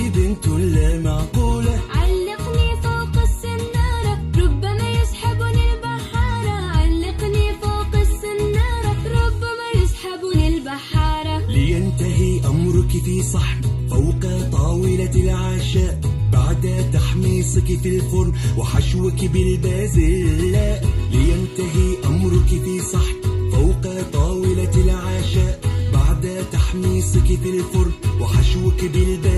بنت لا معقولة. علقني فوق السنارة ربما يسحبني البحارة. علقني فوق السنارة ربما يسحبني البحارة. لينتهي أمرك في صحن فوق طاولة العشاء. بعد تحميصك في الفرن وحشوك بالبازلاء لينتهي أمرك في صحن فوق طاولة العشاء. بعد تحميصك في الفرن وحشوك بالبازلاء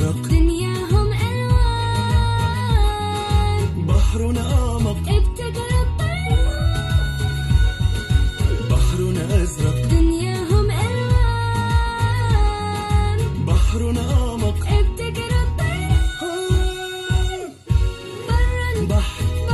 أزرق دنياهم ألوان. بحر أعمق. ابتكر الطيران. بحر أزرق. دنياهم ألوان. بحر أعمق. ابتكر الطيران. برا بحر